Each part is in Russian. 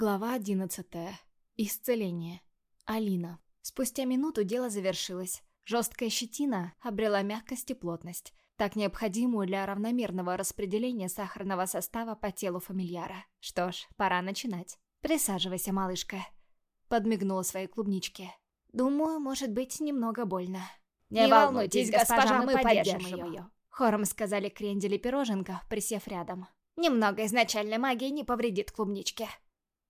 Глава одиннадцатая. Исцеление. Алина. Спустя минуту дело завершилось. Жесткая щетина обрела мягкость и плотность, так необходимую для равномерного распределения сахарного состава по телу фамильяра. Что ж, пора начинать. «Присаживайся, малышка», — подмигнула своей клубничке. «Думаю, может быть немного больно». «Не, Не волнуйтесь, госпожа, мы поддержим ее», — хором сказали крендель и пироженка, присев рядом. «Немного изначальной магии не повредит клубничке».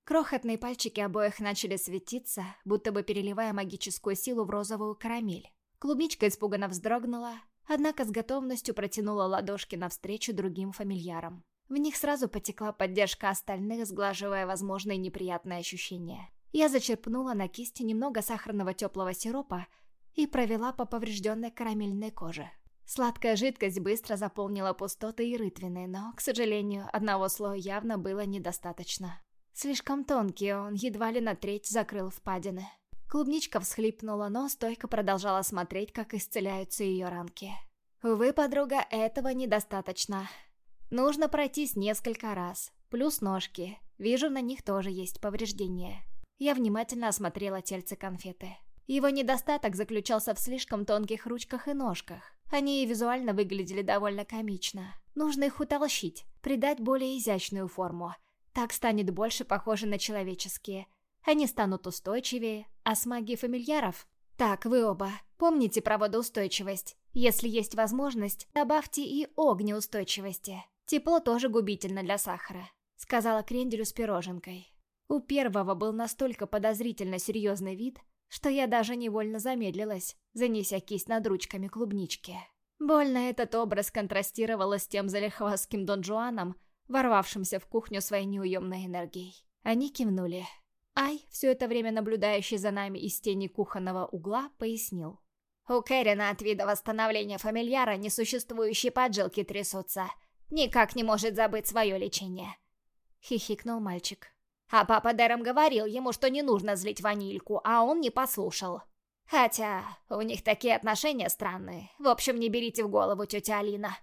Крохотные пальчики обоих начали светиться, будто бы переливая магическую силу в розовую карамель. Клубничка испуганно вздрогнула, однако с готовностью протянула ладошки навстречу другим фамильярам. В них сразу потекла поддержка остальных, сглаживая возможные неприятные ощущения. Я зачерпнула на кисти немного сахарного теплого сиропа и провела по поврежденной карамельной коже. Сладкая жидкость быстро заполнила пустоты и рытвины, но, к сожалению, одного слоя явно было недостаточно. Слишком тонкий, он едва ли на треть закрыл впадины. Клубничка всхлипнула, но стойко продолжала смотреть, как исцеляются ее ранки. Увы, подруга, этого недостаточно. Нужно пройтись несколько раз. Плюс ножки. Вижу, на них тоже есть повреждения. Я внимательно осмотрела тельце конфеты. Его недостаток заключался в слишком тонких ручках и ножках. Они и визуально выглядели довольно комично. Нужно их утолщить, придать более изящную форму – так станет больше похоже на человеческие. Они станут устойчивее, а с магией фамильяров... Так, вы оба, помните про водоустойчивость. Если есть возможность, добавьте и огнеустойчивости. Тепло тоже губительно для сахара, сказала Кренделю с пироженкой. У первого был настолько подозрительно серьезный вид, что я даже невольно замедлилась, занеся кисть над ручками клубнички. Больно этот образ контрастировал с тем залихвастским Дон Жуаном, ворвавшимся в кухню своей неуемной энергией. Они кивнули. Ай, все это время наблюдающий за нами из тени кухонного угла, пояснил. У Кэрина от вида восстановления фамильяра несуществующие поджилки трясутся. Никак не может забыть свое лечение. Хихикнул мальчик. А папа Дэром говорил ему, что не нужно злить ванильку, а он не послушал. Хотя у них такие отношения странные. В общем, не берите в голову, тетя Алина.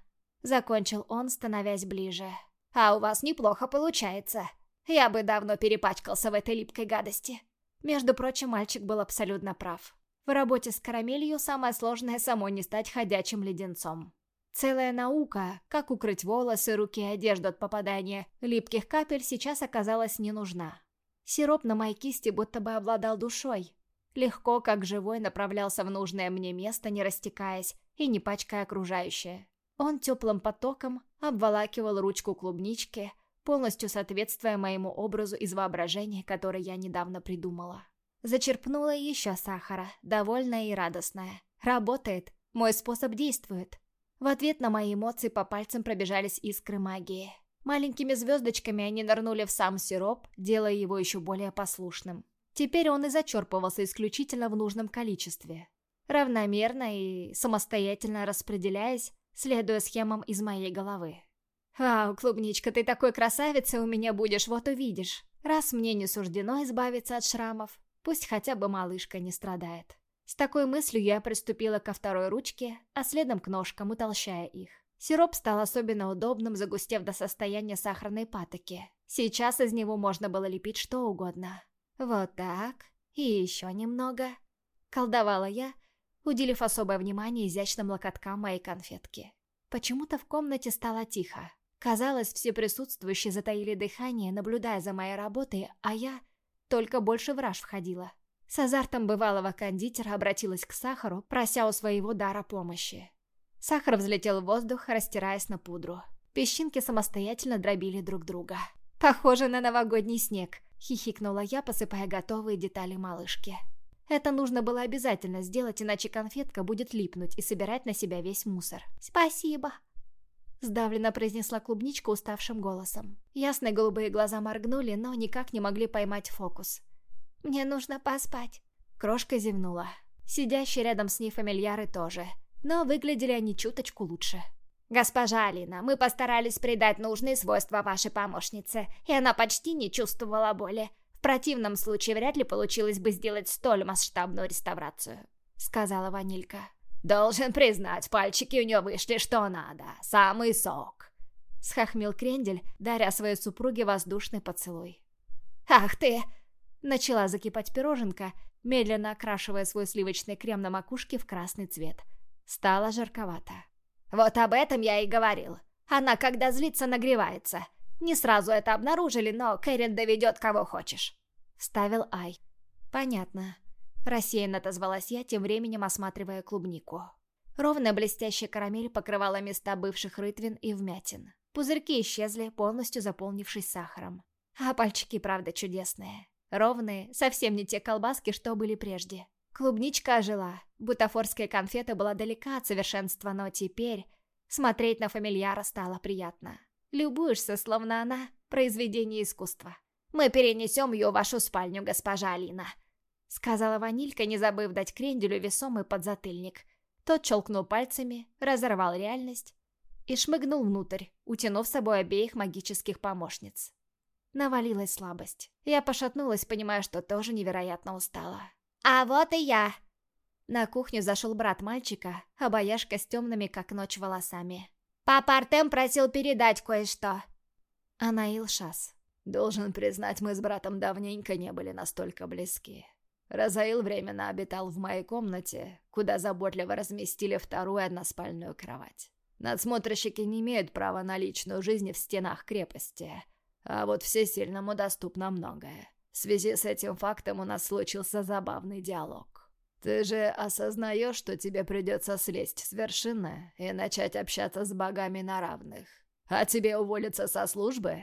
Закончил он, становясь ближе. А у вас неплохо получается. Я бы давно перепачкался в этой липкой гадости. Между прочим, мальчик был абсолютно прав. В работе с карамелью самое сложное самой не стать ходячим леденцом. Целая наука, как укрыть волосы, руки и одежду от попадания липких капель, сейчас оказалась не нужна. Сироп на моей кисти будто бы обладал душой. Легко, как живой, направлялся в нужное мне место, не растекаясь и не пачкая окружающее. Он теплым потоком обволакивал ручку клубнички, полностью соответствуя моему образу из воображения, который я недавно придумала. Зачерпнула еще сахара, довольная и радостная. Работает, мой способ действует. В ответ на мои эмоции по пальцам пробежались искры магии. Маленькими звездочками они нырнули в сам сироп, делая его еще более послушным. Теперь он и зачерпывался исключительно в нужном количестве. Равномерно и самостоятельно распределяясь, следуя схемам из моей головы. «Ау, клубничка, ты такой красавицей у меня будешь, вот увидишь. Раз мне не суждено избавиться от шрамов, пусть хотя бы малышка не страдает». С такой мыслью я приступила ко второй ручке, а следом к ножкам, утолщая их. Сироп стал особенно удобным, загустев до состояния сахарной патоки. Сейчас из него можно было лепить что угодно. Вот так. И еще немного. Колдовала я, уделив особое внимание изящным локоткам моей конфетки. Почему-то в комнате стало тихо. Казалось, все присутствующие затаили дыхание, наблюдая за моей работой, а я только больше в раж входила. С азартом бывалого кондитера обратилась к сахару, прося у своего дара помощи. Сахар взлетел в воздух, растираясь на пудру. Песчинки самостоятельно дробили друг друга. «Похоже на новогодний снег», — хихикнула я, посыпая готовые детали малышки. Это нужно было обязательно сделать, иначе конфетка будет липнуть и собирать на себя весь мусор. «Спасибо!» Сдавленно произнесла клубничка уставшим голосом. Ясные голубые глаза моргнули, но никак не могли поймать фокус. «Мне нужно поспать!» Крошка зевнула. Сидящие рядом с ней фамильяры тоже. Но выглядели они чуточку лучше. «Госпожа Алина, мы постарались придать нужные свойства вашей помощнице, и она почти не чувствовала боли противном случае вряд ли получилось бы сделать столь масштабную реставрацию», — сказала Ванилька. «Должен признать, пальчики у нее вышли что надо. Самый сок», — схохмил Крендель, даря своей супруге воздушный поцелуй. «Ах ты!» Начала закипать пироженка, медленно окрашивая свой сливочный крем на макушке в красный цвет. Стало жарковато. «Вот об этом я и говорил. Она, когда злится, нагревается. Не сразу это обнаружили, но Кэрин доведет кого хочешь», — ставил Ай. «Понятно». Рассеянно отозвалась я, тем временем осматривая клубнику. Ровная блестящая карамель покрывала места бывших рытвин и вмятин. Пузырьки исчезли, полностью заполнившись сахаром. А пальчики, правда, чудесные. Ровные, совсем не те колбаски, что были прежде. Клубничка ожила. Бутафорская конфета была далека от совершенства, но теперь смотреть на фамильяра стало приятно. Любуешься, словно она произведение искусства. «Мы перенесем ее в вашу спальню, госпожа Алина», — сказала Ванилька, не забыв дать кренделю весомый подзатыльник. Тот щелкнул пальцами, разорвал реальность и шмыгнул внутрь, утянув с собой обеих магических помощниц. Навалилась слабость. Я пошатнулась, понимая, что тоже невероятно устала. «А вот и я!» На кухню зашел брат мальчика, обаяшка с темными, как ночь, волосами. Папа Артем просил передать кое-что. Анаил Шас. Должен признать, мы с братом давненько не были настолько близки. Разаил временно обитал в моей комнате, куда заботливо разместили вторую односпальную кровать. Надсмотрщики не имеют права на личную жизнь в стенах крепости, а вот всесильному доступно многое. В связи с этим фактом у нас случился забавный диалог. Ты же осознаешь, что тебе придется слезть с вершины и начать общаться с богами на равных. А тебе уволиться со службы?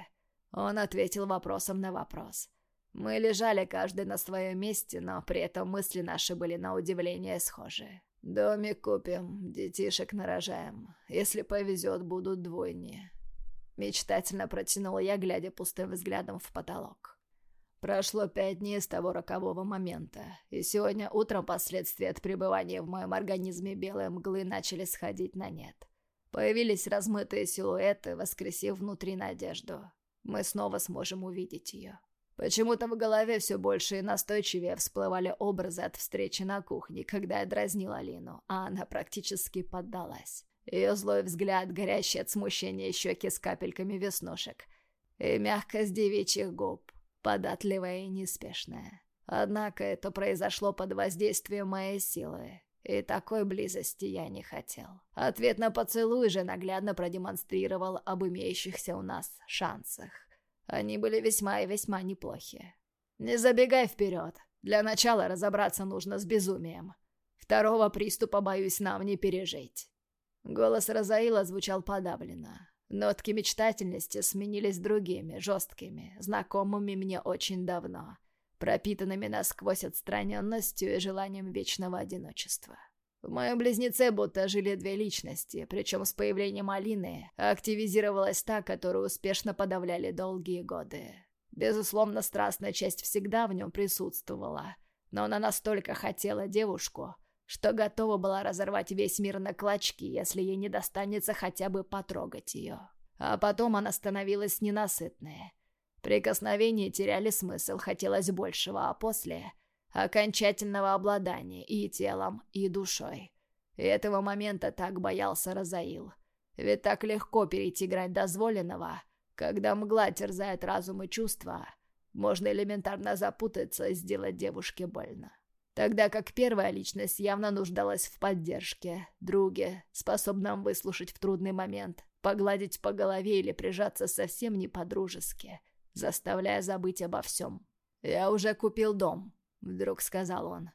Он ответил вопросом на вопрос. Мы лежали каждый на своем месте, но при этом мысли наши были на удивление схожи. Домик купим, детишек нарожаем. Если повезет, будут двойни. Мечтательно протянул я, глядя пустым взглядом в потолок. Прошло пять дней с того рокового момента, и сегодня утром последствия от пребывания в моем организме белой мглы начали сходить на нет. Появились размытые силуэты, воскресив внутри надежду. Мы снова сможем увидеть ее. Почему-то в голове все больше и настойчивее всплывали образы от встречи на кухне, когда я дразнил Алину, а она практически поддалась. Ее злой взгляд, горящий от смущения щеки с капельками веснушек, и мягкость девичьих губ, податливая и неспешная. Однако это произошло под воздействием моей силы, и такой близости я не хотел. Ответ на поцелуй же наглядно продемонстрировал об имеющихся у нас шансах. Они были весьма и весьма неплохие. Не забегай вперед. Для начала разобраться нужно с безумием. Второго приступа, боюсь, нам не пережить. Голос Розаила звучал подавленно. Нотки мечтательности сменились другими, жесткими, знакомыми мне очень давно, пропитанными насквозь отстраненностью и желанием вечного одиночества. В моем близнеце будто жили две личности, причем с появлением Алины активизировалась та, которую успешно подавляли долгие годы. Безусловно, страстная часть всегда в нем присутствовала, но она настолько хотела девушку, что готова была разорвать весь мир на клочки, если ей не достанется хотя бы потрогать ее. А потом она становилась ненасытной. Прикосновения теряли смысл, хотелось большего, а после — окончательного обладания и телом, и душой. И этого момента так боялся Розаил. Ведь так легко перейти грань дозволенного, когда мгла терзает разум и чувства, можно элементарно запутаться и сделать девушке больно. Тогда как первая личность явно нуждалась в поддержке, друге, способном выслушать в трудный момент, погладить по голове или прижаться совсем не по-дружески, заставляя забыть обо всем. «Я уже купил дом», — вдруг сказал он.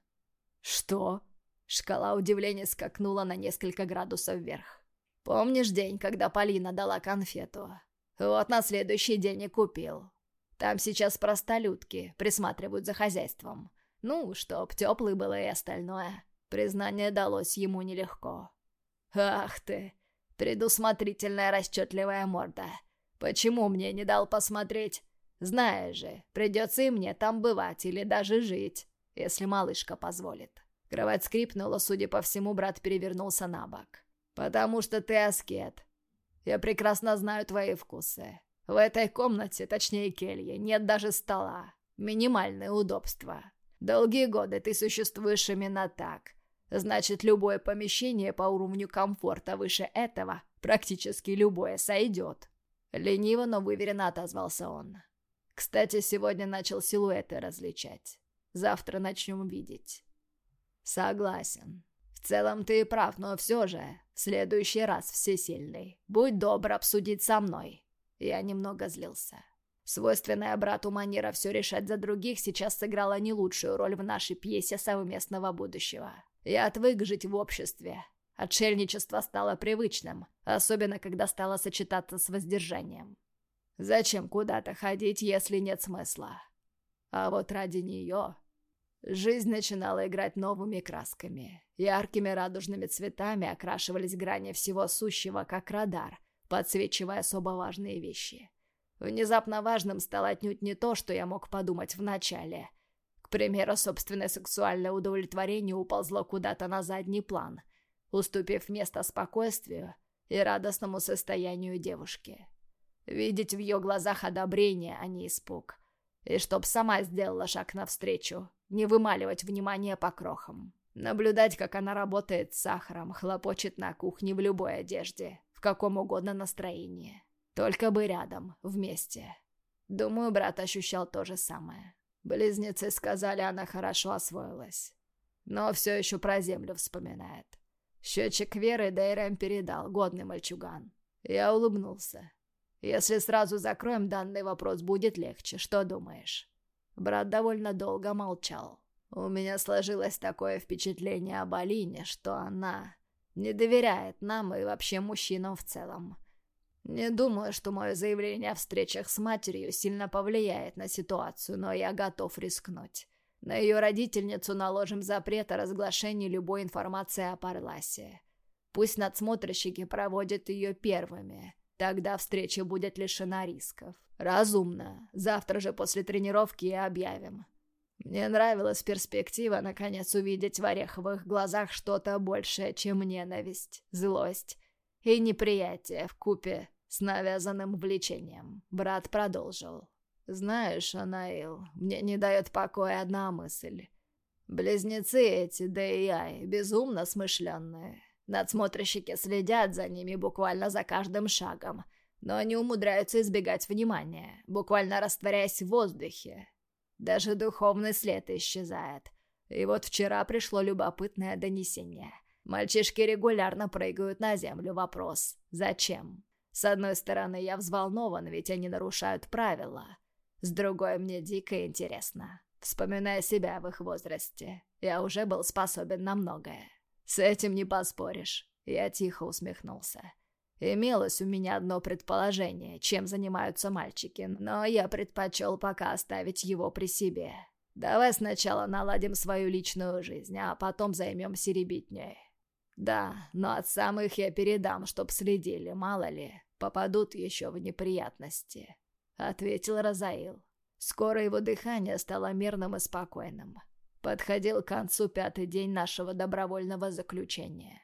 «Что?» Шкала удивления скакнула на несколько градусов вверх. «Помнишь день, когда Полина дала конфету? Вот на следующий день и купил. Там сейчас простолюдки присматривают за хозяйством. Ну, чтоб теплый было и остальное. Признание далось ему нелегко. «Ах ты! Предусмотрительная расчетливая морда! Почему мне не дал посмотреть? Знаешь же, придется и мне там бывать или даже жить, если малышка позволит». Кровать скрипнула, судя по всему, брат перевернулся на бок. «Потому что ты аскет. Я прекрасно знаю твои вкусы. В этой комнате, точнее келье, нет даже стола. Минимальное удобство. Долгие годы ты существуешь именно так. Значит, любое помещение по уровню комфорта выше этого, практически любое, сойдет. Лениво, но выверенно отозвался он. Кстати, сегодня начал силуэты различать. Завтра начнем видеть. Согласен. В целом ты прав, но все же, в следующий раз всесильный, будь добр обсудить со мной. Я немного злился. Свойственная брату манера все решать за других сейчас сыграла не лучшую роль в нашей пьесе совместного будущего. Я отвык жить в обществе. Отшельничество стало привычным, особенно когда стало сочетаться с воздержанием. Зачем куда-то ходить, если нет смысла? А вот ради нее Жизнь начинала играть новыми красками. Яркими радужными цветами окрашивались грани всего сущего, как радар, подсвечивая особо важные вещи. Внезапно важным стало отнюдь не то, что я мог подумать вначале. К примеру, собственное сексуальное удовлетворение уползло куда-то на задний план, уступив место спокойствию и радостному состоянию девушки. Видеть в ее глазах одобрение, а не испуг. И чтоб сама сделала шаг навстречу, не вымаливать внимание по крохам. Наблюдать, как она работает с сахаром, хлопочет на кухне в любой одежде, в каком угодно настроении. Только бы рядом, вместе. Думаю, брат ощущал то же самое. Близнецы сказали, она хорошо освоилась. Но все еще про землю вспоминает. Счетчик Веры Дейрем передал, годный мальчуган. Я улыбнулся. Если сразу закроем данный вопрос, будет легче. Что думаешь? Брат довольно долго молчал. У меня сложилось такое впечатление об Алине, что она не доверяет нам и вообще мужчинам в целом. Не думаю, что мое заявление о встречах с матерью сильно повлияет на ситуацию, но я готов рискнуть. На ее родительницу наложим запрет о разглашении любой информации о Парласе. Пусть надсмотрщики проводят ее первыми. Тогда встреча будет лишена рисков. Разумно. Завтра же после тренировки и объявим. Мне нравилась перспектива наконец увидеть в ореховых глазах что-то большее, чем ненависть, злость и неприятие в купе с навязанным влечением. Брат продолжил. «Знаешь, Анаил, мне не дает покоя одна мысль. Близнецы эти, да и я, безумно смышленные. Надсмотрщики следят за ними буквально за каждым шагом, но они умудряются избегать внимания, буквально растворяясь в воздухе. Даже духовный след исчезает. И вот вчера пришло любопытное донесение. Мальчишки регулярно прыгают на землю. Вопрос «Зачем?». С одной стороны, я взволнован, ведь они нарушают правила. С другой, мне дико интересно. Вспоминая себя в их возрасте, я уже был способен на многое. «С этим не поспоришь», — я тихо усмехнулся. Имелось у меня одно предположение, чем занимаются мальчики, но я предпочел пока оставить его при себе. Давай сначала наладим свою личную жизнь, а потом займемся ребятней. Да, но от самых я передам, чтоб следили, мало ли, попадут еще в неприятности. Ответил Розаил. Скоро его дыхание стало мирным и спокойным. Подходил к концу пятый день нашего добровольного заключения.